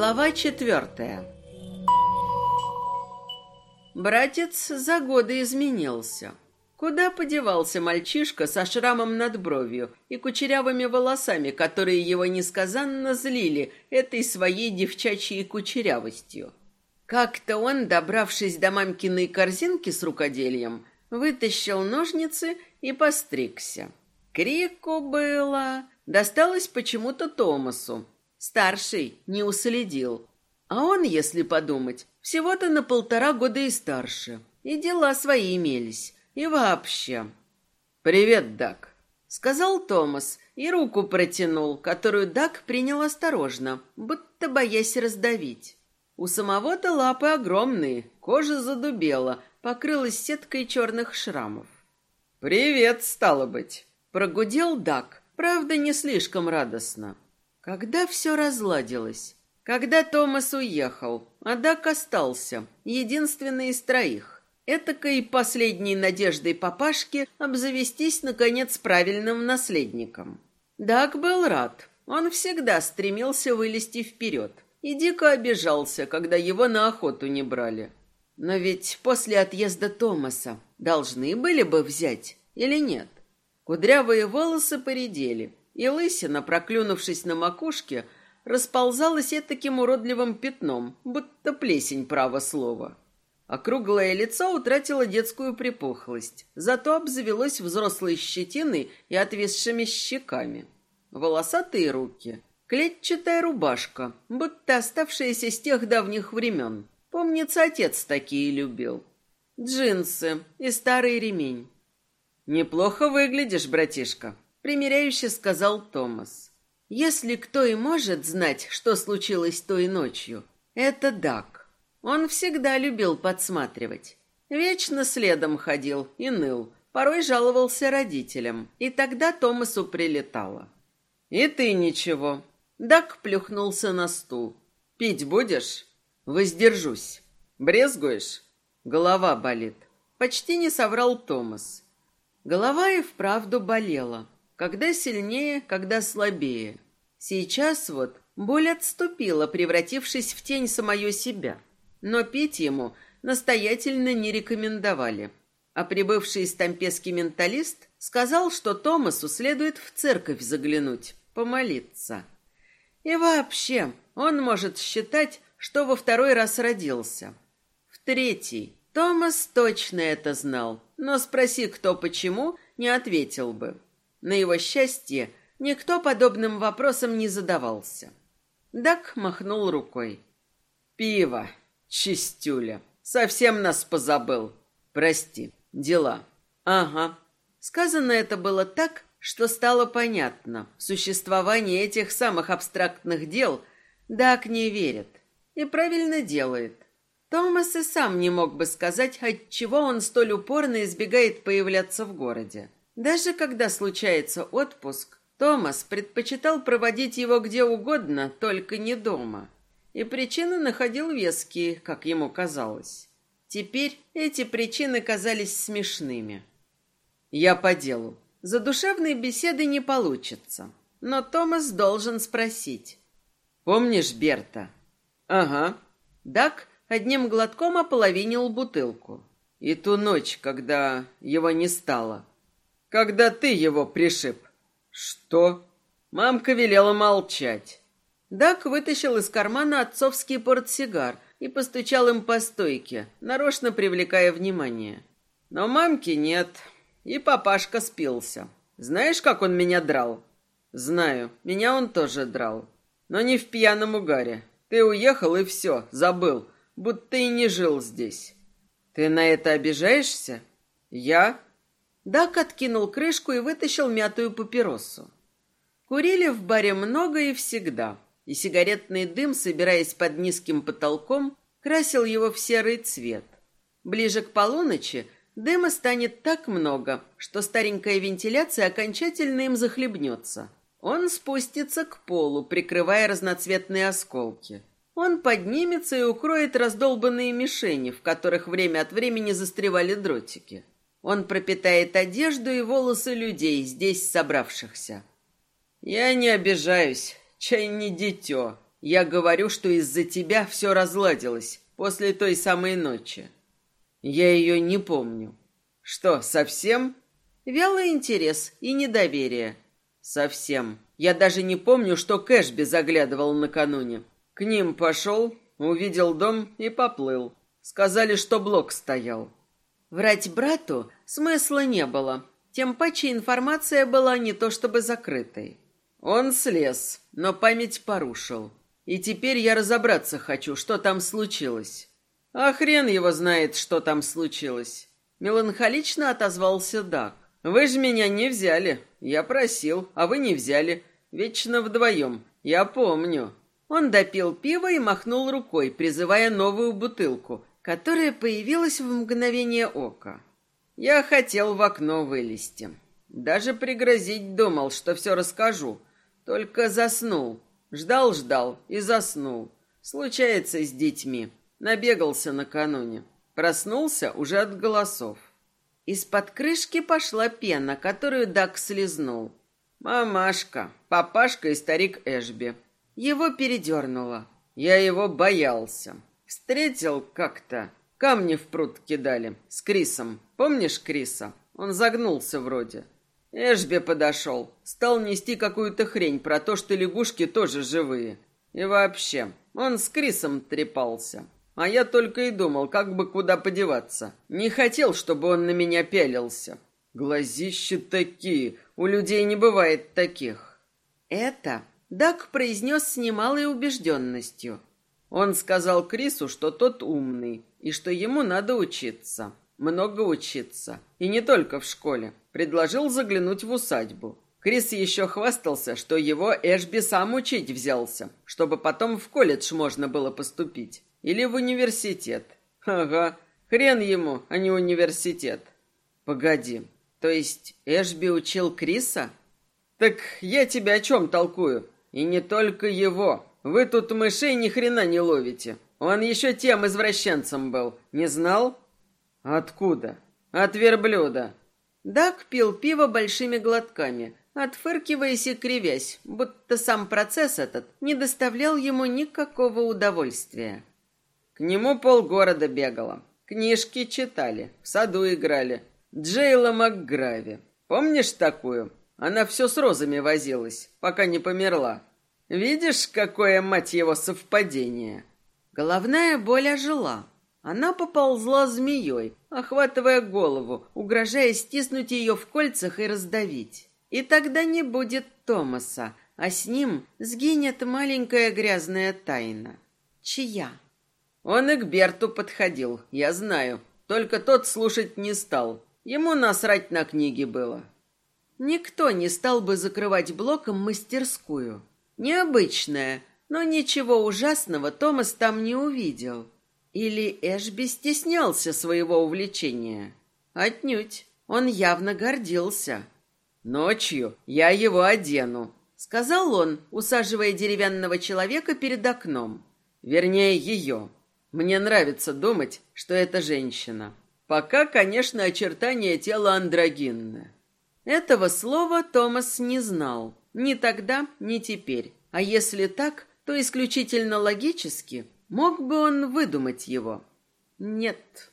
Глава четвертая. Братец за годы изменился. Куда подевался мальчишка со шрамом над бровью и кучерявыми волосами, которые его несказанно злили этой своей девчачьей кучерявостью? Как-то он, добравшись до мамкиной корзинки с рукоделием, вытащил ножницы и постригся. Крику было. Досталось почему-то Томасу, Старший не уследил. А он, если подумать, всего-то на полтора года и старше. И дела свои имелись. И вообще. «Привет, Дак», — сказал Томас и руку протянул, которую Дак принял осторожно, будто боясь раздавить. У самого-то лапы огромные, кожа задубела, покрылась сеткой черных шрамов. «Привет, стало быть», — прогудел Дак, правда, не слишком радостно. Когда все разладилось? Когда Томас уехал, а Дак остался, единственный из троих. Этакой последней надеждой папашки обзавестись, наконец, правильным наследником. Дак был рад. Он всегда стремился вылезти вперед. И дико обижался, когда его на охоту не брали. Но ведь после отъезда Томаса должны были бы взять или нет? Кудрявые волосы поредели, и лысина, проклюнувшись на макушке, расползалась таким уродливым пятном, будто плесень право слова. Округлое лицо утратило детскую припухлость, зато обзавелось взрослой щетиной и отвисшими щеками. Волосатые руки, клетчатая рубашка, будто оставшаяся с тех давних времен. Помнится, отец такие любил. Джинсы и старый ремень. «Неплохо выглядишь, братишка», примиряюще сказал Томас. Если кто и может знать, что случилось той ночью, это Дак. Он всегда любил подсматривать. Вечно следом ходил и ныл, порой жаловался родителям, и тогда Томасу прилетало. «И ты ничего». Дак плюхнулся на стул. «Пить будешь?» «Воздержусь». «Брезгуешь?» «Голова болит». Почти не соврал Томас. Голова и вправду болела. Когда сильнее, когда слабее. Сейчас вот боль отступила, превратившись в тень самое себя. Но пить ему настоятельно не рекомендовали. А прибывший стампесский менталист сказал, что Томасу следует в церковь заглянуть, помолиться. И вообще, он может считать, что во второй раз родился. В третий. Томас точно это знал, но спроси кто почему, не ответил бы. На его счастье никто подобным вопросом не задавался. Дак махнул рукой. «Пиво, чистюля, совсем нас позабыл. Прости, дела». «Ага». Сказано это было так, что стало понятно. Существование этих самых абстрактных дел Дак не верит. И правильно делает. Томас и сам не мог бы сказать, отчего он столь упорно избегает появляться в городе. Даже когда случается отпуск, Томас предпочитал проводить его где угодно, только не дома. И причины находил веские, как ему казалось. Теперь эти причины казались смешными. Я по делу. За душевной беседы не получится. Но Томас должен спросить. Помнишь Берта? Ага. Дак одним глотком ополовинил бутылку. И ту ночь, когда его не стало когда ты его пришиб. Что? Мамка велела молчать. Дак вытащил из кармана отцовский портсигар и постучал им по стойке, нарочно привлекая внимание. Но мамки нет, и папашка спился. Знаешь, как он меня драл? Знаю, меня он тоже драл. Но не в пьяном угаре. Ты уехал и все, забыл, будто и не жил здесь. Ты на это обижаешься? Я? Дак откинул крышку и вытащил мятую папиросу. Курили в баре много и всегда, и сигаретный дым, собираясь под низким потолком, красил его в серый цвет. Ближе к полуночи дыма станет так много, что старенькая вентиляция окончательно им захлебнется. Он спустится к полу, прикрывая разноцветные осколки. Он поднимется и укроет раздолбанные мишени, в которых время от времени застревали дротики. Он пропитает одежду и волосы людей, здесь собравшихся. Я не обижаюсь, чай не дитё. Я говорю, что из-за тебя все разладилось после той самой ночи. Я ее не помню. Что, совсем? Вялый интерес и недоверие. Совсем. Я даже не помню, что Кэшби заглядывал накануне. К ним пошел, увидел дом и поплыл. Сказали, что блок стоял. Врать брату смысла не было. Тем паче информация была не то чтобы закрытой. Он слез, но память порушил. И теперь я разобраться хочу, что там случилось. А хрен его знает, что там случилось. Меланхолично отозвался Дак. Вы же меня не взяли. Я просил, а вы не взяли. Вечно вдвоем. Я помню. Он допил пиво и махнул рукой, призывая новую бутылку, которая появилась в мгновение ока. Я хотел в окно вылезти. Даже пригрозить думал, что все расскажу. Только заснул. Ждал-ждал и заснул. Случается с детьми. Набегался накануне. Проснулся уже от голосов. Из-под крышки пошла пена, которую Дак слезнул. Мамашка, папашка и старик Эшби. Его передернуло. Я его боялся. Встретил как-то. Камни в пруд кидали. С Крисом. Помнишь Криса? Он загнулся вроде. Эшби подошел. Стал нести какую-то хрень про то, что лягушки тоже живые. И вообще, он с Крисом трепался. А я только и думал, как бы куда подеваться. Не хотел, чтобы он на меня пялился. Глазища такие, у людей не бывает таких. Это Дак произнес с немалой убежденностью. Он сказал Крису, что тот умный, и что ему надо учиться. Много учиться. И не только в школе. Предложил заглянуть в усадьбу. Крис еще хвастался, что его Эшби сам учить взялся, чтобы потом в колледж можно было поступить. Или в университет. Ага, хрен ему, а не университет. Погоди, то есть Эшби учил Криса? Так я тебя о чем толкую? И не только его. Вы тут мышей ни хрена не ловите. Он еще тем извращенцем был. Не знал? Откуда? От верблюда. Дак пил пиво большими глотками, отфыркиваясь и кривясь, будто сам процесс этот не доставлял ему никакого удовольствия. К нему полгорода бегало. Книжки читали, в саду играли. Джейла МакГрави. Помнишь такую? Она все с розами возилась, пока не померла. Видишь, какое, мать его, совпадение? Головная боль ожила. Она поползла змеей, охватывая голову, угрожая стиснуть ее в кольцах и раздавить. И тогда не будет Томаса, а с ним сгинет маленькая грязная тайна. Чья? Он и к Берту подходил, я знаю. Только тот слушать не стал. Ему насрать на книги было. Никто не стал бы закрывать блоком мастерскую. Необычная, но ничего ужасного Томас там не увидел. Или Эшби стеснялся своего увлечения? Отнюдь. Он явно гордился. «Ночью я его одену», — сказал он, усаживая деревянного человека перед окном. Вернее, ее. Мне нравится думать, что это женщина. Пока, конечно, очертания тела андрогинны. Этого слова Томас не знал. Ни тогда, ни теперь. А если так, то исключительно логически мог бы он выдумать его. Нет.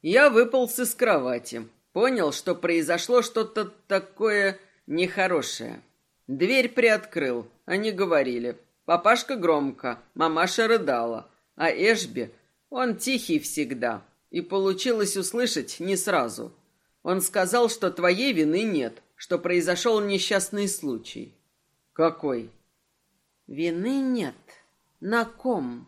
Я выполз из кровати. Понял, что произошло что-то такое нехорошее. Дверь приоткрыл. Они говорили. Папашка громко, мамаша рыдала. А Эшби, он тихий всегда, и получилось услышать не сразу. Он сказал, что твоей вины нет, что произошел несчастный случай. Какой? Вины нет. На ком?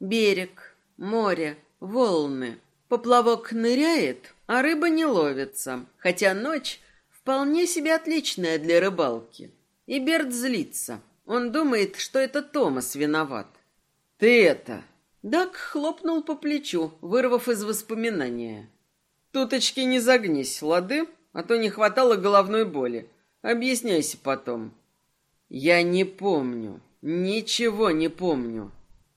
Берег, море, волны. Поплавок ныряет, а рыба не ловится, хотя ночь вполне себе отличная для рыбалки. И Берт злится. Он думает, что это Томас виноват. «Ты это...» Дак хлопнул по плечу, вырвав из воспоминания. «Туточки не загнись, лады, а то не хватало головной боли. Объясняйся потом». «Я не помню, ничего не помню».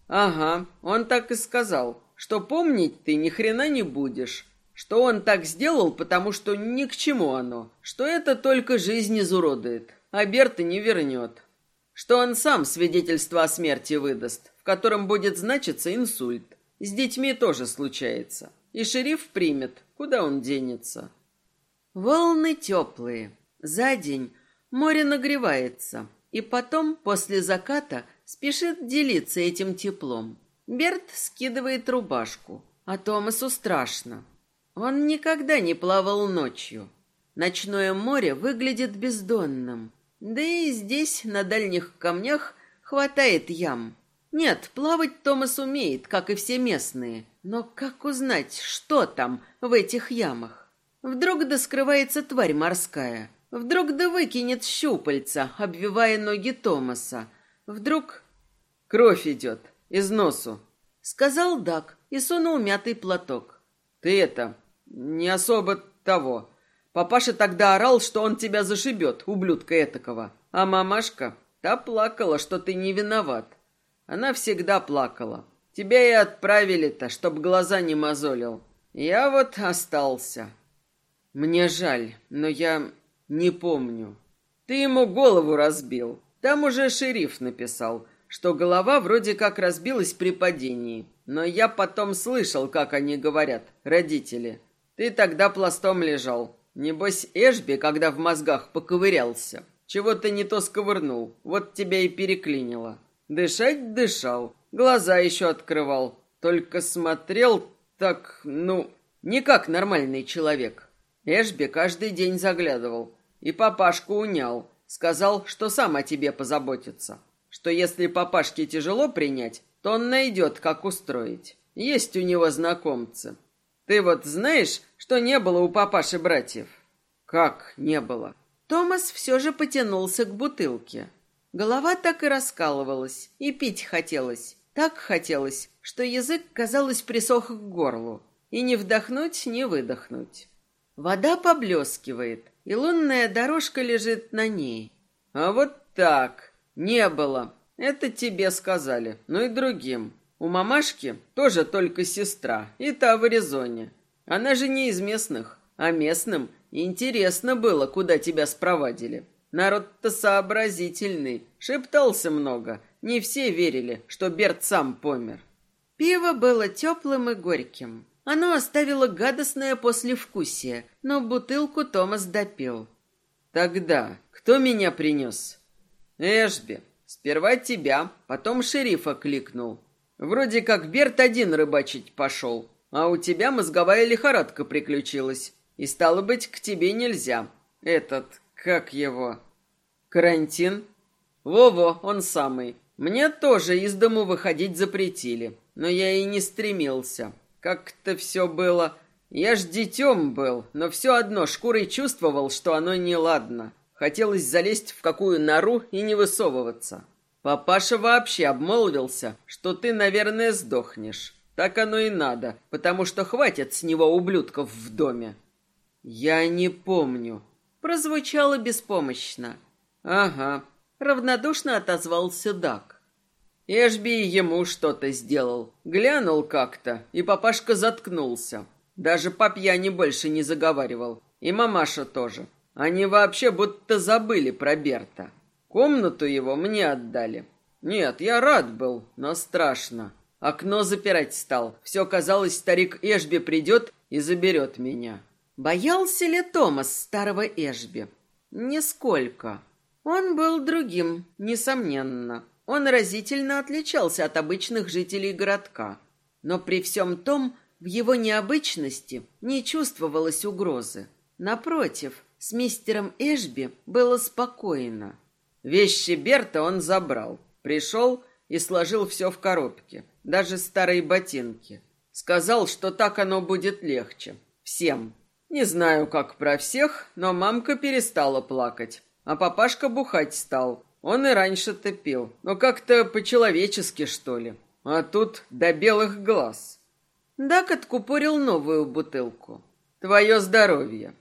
«Ага, он так и сказал, что помнить ты ни хрена не будешь, что он так сделал, потому что ни к чему оно, что это только жизнь изуродует, а Берта не вернет». что он сам свидетельство о смерти выдаст, в котором будет значиться инсульт. С детьми тоже случается. И шериф примет, куда он денется. Волны теплые. За день море нагревается. И потом, после заката, спешит делиться этим теплом. Берт скидывает рубашку, а Томасу страшно. Он никогда не плавал ночью. Ночное море выглядит бездонным. Да и здесь, на дальних камнях, хватает ям. Нет, плавать Томас умеет, как и все местные. Но как узнать, что там в этих ямах? Вдруг да скрывается тварь морская. Вдруг да выкинет щупальца, обвивая ноги Томаса. Вдруг... Кровь идет из носу, сказал Дак и сунул мятый платок. Ты это, не особо того. Папаша тогда орал, что он тебя зашибет, ублюдка этакого. А мамашка, та плакала, что ты не виноват. Она всегда плакала. Тебя и отправили-то, чтоб глаза не мозолил. Я вот остался. Мне жаль, но я не помню. Ты ему голову разбил. Там уже шериф написал, что голова вроде как разбилась при падении. Но я потом слышал, как они говорят, родители. Ты тогда пластом лежал. Небось, Эшби, когда в мозгах поковырялся, чего-то не то сковырнул. Вот тебя и переклинило. Дышать дышал, глаза еще открывал. Только смотрел так, ну, не как нормальный человек. Эшби каждый день заглядывал. И папашку унял. Сказал, что сам о тебе позаботится. Что если папашке тяжело принять, то он найдет, как устроить. Есть у него знакомцы. Ты вот знаешь, что не было у папаши братьев? Как не было? Томас все же потянулся к бутылке. Голова так и раскалывалась, и пить хотелось. Так хотелось, что язык, казалось, присох к горлу. И не вдохнуть, не выдохнуть. Вода поблескивает, и лунная дорожка лежит на ней. А вот так. Не было. Это тебе сказали, ну и другим. У мамашки тоже только сестра, и та в Аризоне. Она же не из местных, а местным интересно было, куда тебя спровадили. Народ-то сообразительный, шептался много. Не все верили, что Берт сам помер. Пиво было теплым и горьким. Оно оставило гадостное послевкусие, но бутылку Томас допил. Тогда кто меня принес? Эшби. Сперва тебя, потом шерифа кликнул. Вроде как Берт один рыбачить пошел, а у тебя мозговая лихорадка приключилась. И стало быть, к тебе нельзя. Этот, как его? Карантин? Во-во, он самый. Мне тоже из дому выходить запретили, но я и не стремился. Как-то все было... Я ж детем был, но все одно шкурой чувствовал, что оно неладно. Хотелось залезть в какую нору и не высовываться. Папаша вообще обмолвился, что ты, наверное, сдохнешь. Так оно и надо, потому что хватит с него ублюдков в доме. Я не помню. Прозвучало беспомощно. Ага, равнодушно отозвался Дак. Эшби ему что-то сделал. Глянул как-то, и папашка заткнулся. Даже по пьяни больше не заговаривал. И мамаша тоже. Они вообще будто забыли про Берта. Комнату его мне отдали. Нет, я рад был, но страшно. Окно запирать стал. Все казалось, старик Эшби придет и заберет меня. Боялся ли Томас старого Эшби? Нисколько. Он был другим, несомненно. Он разительно отличался от обычных жителей городка. Но при всем том, в его необычности не чувствовалось угрозы. Напротив, с мистером Эшби было спокойно. Вещи Берта он забрал. Пришел и сложил все в коробке, даже старые ботинки. Сказал, что так оно будет легче. Всем. Не знаю, как про всех, но мамка перестала плакать, а папашка бухать стал. Он и раньше-то пил, но как-то по-человечески, что ли. А тут до белых глаз. Дак откупорил новую бутылку. Твое здоровье.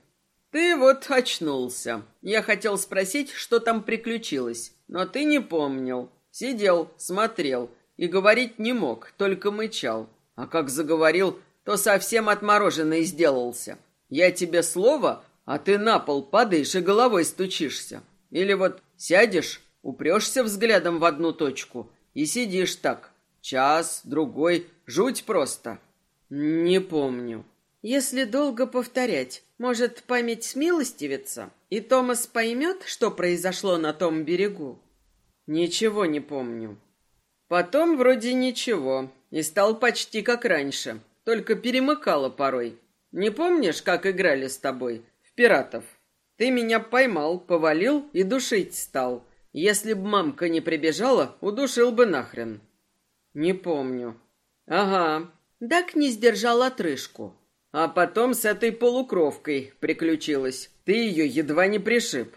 Ты вот очнулся. Я хотел спросить, что там приключилось, но ты не помнил. Сидел, смотрел и говорить не мог, только мычал. А как заговорил, то совсем отмороженный сделался. Я тебе слово, а ты на пол падаешь и головой стучишься. Или вот сядешь, упрешься взглядом в одну точку и сидишь так. Час, другой, жуть просто. Не помню. Если долго повторять, может, память смилостивится, и Томас поймет, что произошло на том берегу? Ничего не помню. Потом вроде ничего, и стал почти как раньше, только перемыкало порой. Не помнишь, как играли с тобой? В пиратов. Ты меня поймал, повалил и душить стал. Если б мамка не прибежала, удушил бы нахрен. Не помню. Ага. Дак не сдержал отрыжку. А потом с этой полукровкой приключилась. Ты ее едва не пришиб.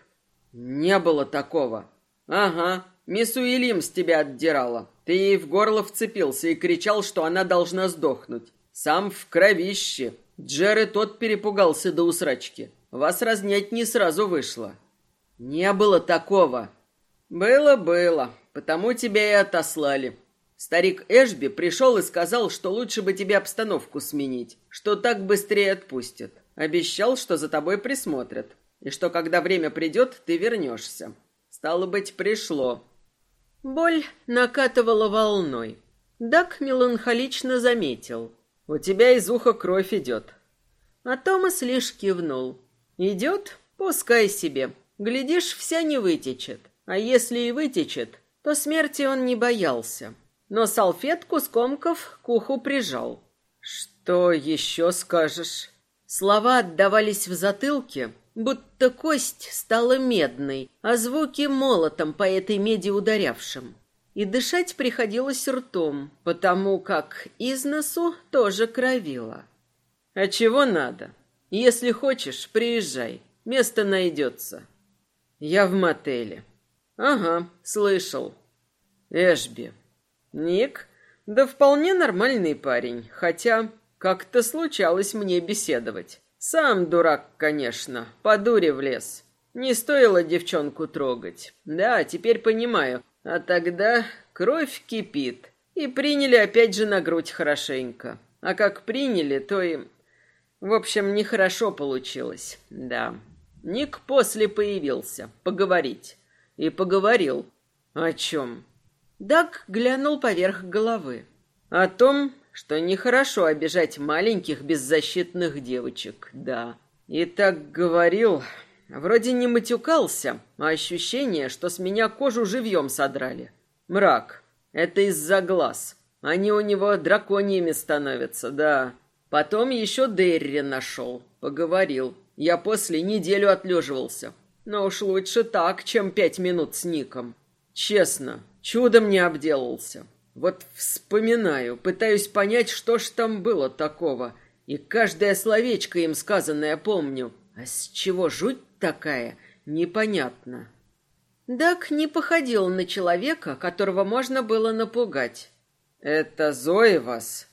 Не было такого. Ага, мисс Уильям с тебя отдирала. Ты ей в горло вцепился и кричал, что она должна сдохнуть. Сам в кровище. Джерри тот перепугался до усрачки. Вас разнять не сразу вышло. Не было такого. Было-было, потому тебя и отослали. Старик Эшби пришел и сказал, что лучше бы тебе обстановку сменить, что так быстрее отпустят. Обещал, что за тобой присмотрят, и что когда время придет, ты вернешься. Стало быть, пришло. Боль накатывала волной. Дак меланхолично заметил. «У тебя из уха кровь идет». А Томас лишь кивнул. «Идет? Пускай себе. Глядишь, вся не вытечет. А если и вытечет, то смерти он не боялся. Но салфетку скомков к уху прижал. «Что еще скажешь?» Слова отдавались в затылке, будто кость стала медной, а звуки молотом по этой меди ударявшим. И дышать приходилось ртом, потому как из носу тоже кровило. «А чего надо? Если хочешь, приезжай, место найдется». «Я в мотеле». «Ага, слышал». «Эшби». «Ник?» «Да вполне нормальный парень, хотя как-то случалось мне беседовать. Сам дурак, конечно, по дуре влез. Не стоило девчонку трогать. Да, теперь понимаю. А тогда кровь кипит. И приняли опять же на грудь хорошенько. А как приняли, то и... В общем, нехорошо получилось. Да. Ник после появился. Поговорить. И поговорил. О чем? Даг глянул поверх головы. О том, что нехорошо обижать маленьких беззащитных девочек, да. И так говорил, вроде не матюкался, а ощущение, что с меня кожу живьем содрали. Мрак. Это из-за глаз. Они у него драконьями становятся, да. Потом еще Дерри нашел, поговорил. Я после неделю отлеживался. Но уж лучше так, чем пять минут с Ником. Честно, чудом не обделался. Вот вспоминаю, пытаюсь понять, что ж там было такого, и каждое словечко им сказанное помню. А с чего жуть такая, непонятно. Дак не походил на человека, которого можно было напугать. «Это Зоя вас?»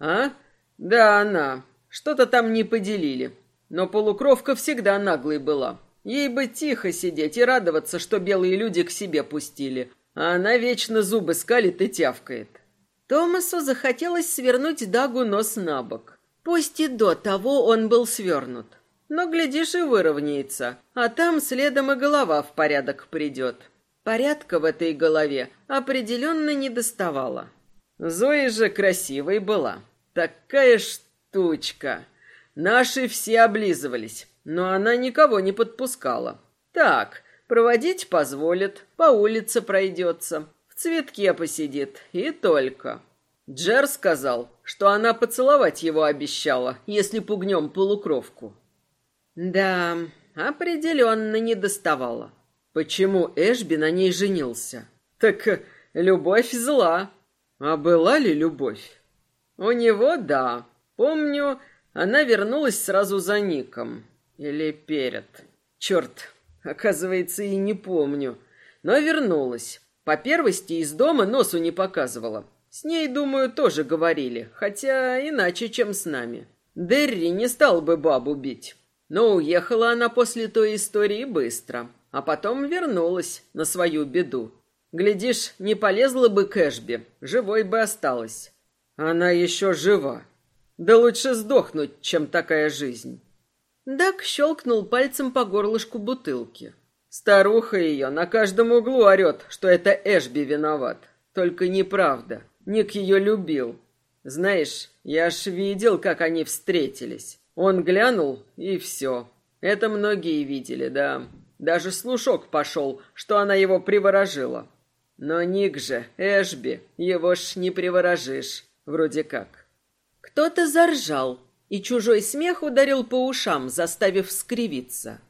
«А? Да, она. Что-то там не поделили. Но полукровка всегда наглой была. Ей бы тихо сидеть и радоваться, что белые люди к себе пустили, а она вечно зубы скалит и тявкает. Томасу захотелось свернуть Дагу нос на бок. Пусть и до того он был свернут. Но, глядишь, и выровняется, а там следом и голова в порядок придет. Порядка в этой голове определенно не доставала. Зоя же красивой была. Такая штучка. Наши все облизывались, но она никого не подпускала. Так, Проводить позволит, по улице пройдется, в цветке посидит, и только. Джер сказал, что она поцеловать его обещала, если пугнем полукровку. Да, определенно не доставала. Почему Эшби на ней женился? Так любовь зла. А была ли любовь? У него да. Помню, она вернулась сразу за Ником. Или перед. Черт, Оказывается, и не помню. Но вернулась. По первости из дома носу не показывала. С ней, думаю, тоже говорили, хотя иначе, чем с нами. Дерри не стал бы бабу бить. Но уехала она после той истории быстро, а потом вернулась на свою беду. Глядишь, не полезла бы к Эшби, живой бы осталась. Она еще жива. Да лучше сдохнуть, чем такая жизнь. Дак щелкнул пальцем по горлышку бутылки. Старуха ее на каждом углу орет, что это Эшби виноват. Только неправда. Ник ее любил. Знаешь, я ж видел, как они встретились. Он глянул, и все. Это многие видели, да. Даже слушок пошел, что она его приворожила. Но Ник же, Эшби, его ж не приворожишь, вроде как. Кто-то заржал, и чужой смех ударил по ушам, заставив скривиться.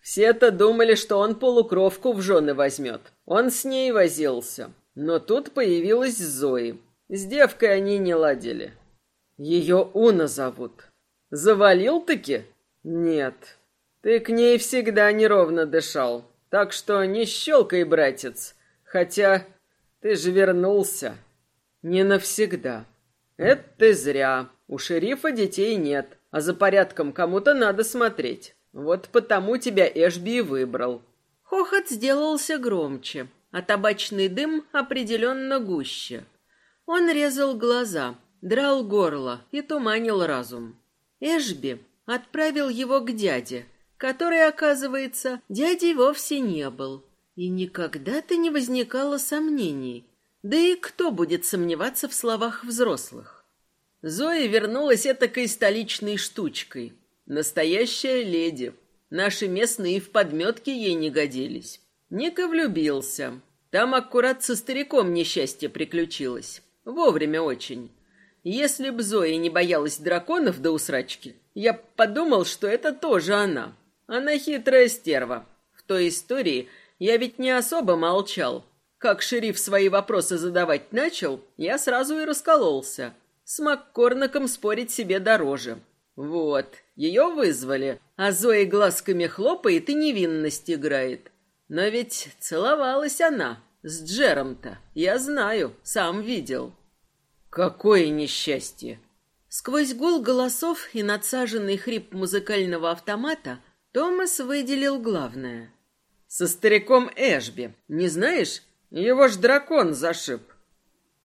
Все-то думали, что он полукровку в жены возьмет. Он с ней возился. Но тут появилась Зои. С девкой они не ладили. Ее Уна зовут. Завалил-таки? Нет. Ты к ней всегда неровно дышал. Так что не щелкай, братец. Хотя ты же вернулся. Не навсегда. Это ты зря. У шерифа детей нет, а за порядком кому-то надо смотреть. Вот потому тебя Эшби и выбрал. Хохот сделался громче, а табачный дым определенно гуще. Он резал глаза, драл горло и туманил разум. Эшби отправил его к дяде, который, оказывается, дядей вовсе не был. И никогда-то не возникало сомнений. Да и кто будет сомневаться в словах взрослых? Зоя вернулась этакой столичной штучкой. Настоящая леди. Наши местные в подметке ей не годились. Ника влюбился. Там аккурат со стариком несчастье приключилось. Вовремя очень. Если б Зоя не боялась драконов до усрачки, я подумал, что это тоже она. Она хитрая стерва. В той истории я ведь не особо молчал. Как шериф свои вопросы задавать начал, я сразу и раскололся. С Маккорнаком спорить себе дороже. Вот, ее вызвали, а Зоя глазками хлопает и невинность играет. Но ведь целовалась она с Джером-то, я знаю, сам видел. Какое несчастье! Сквозь гул голосов и надсаженный хрип музыкального автомата Томас выделил главное. Со стариком Эшби, не знаешь? Его ж дракон зашиб.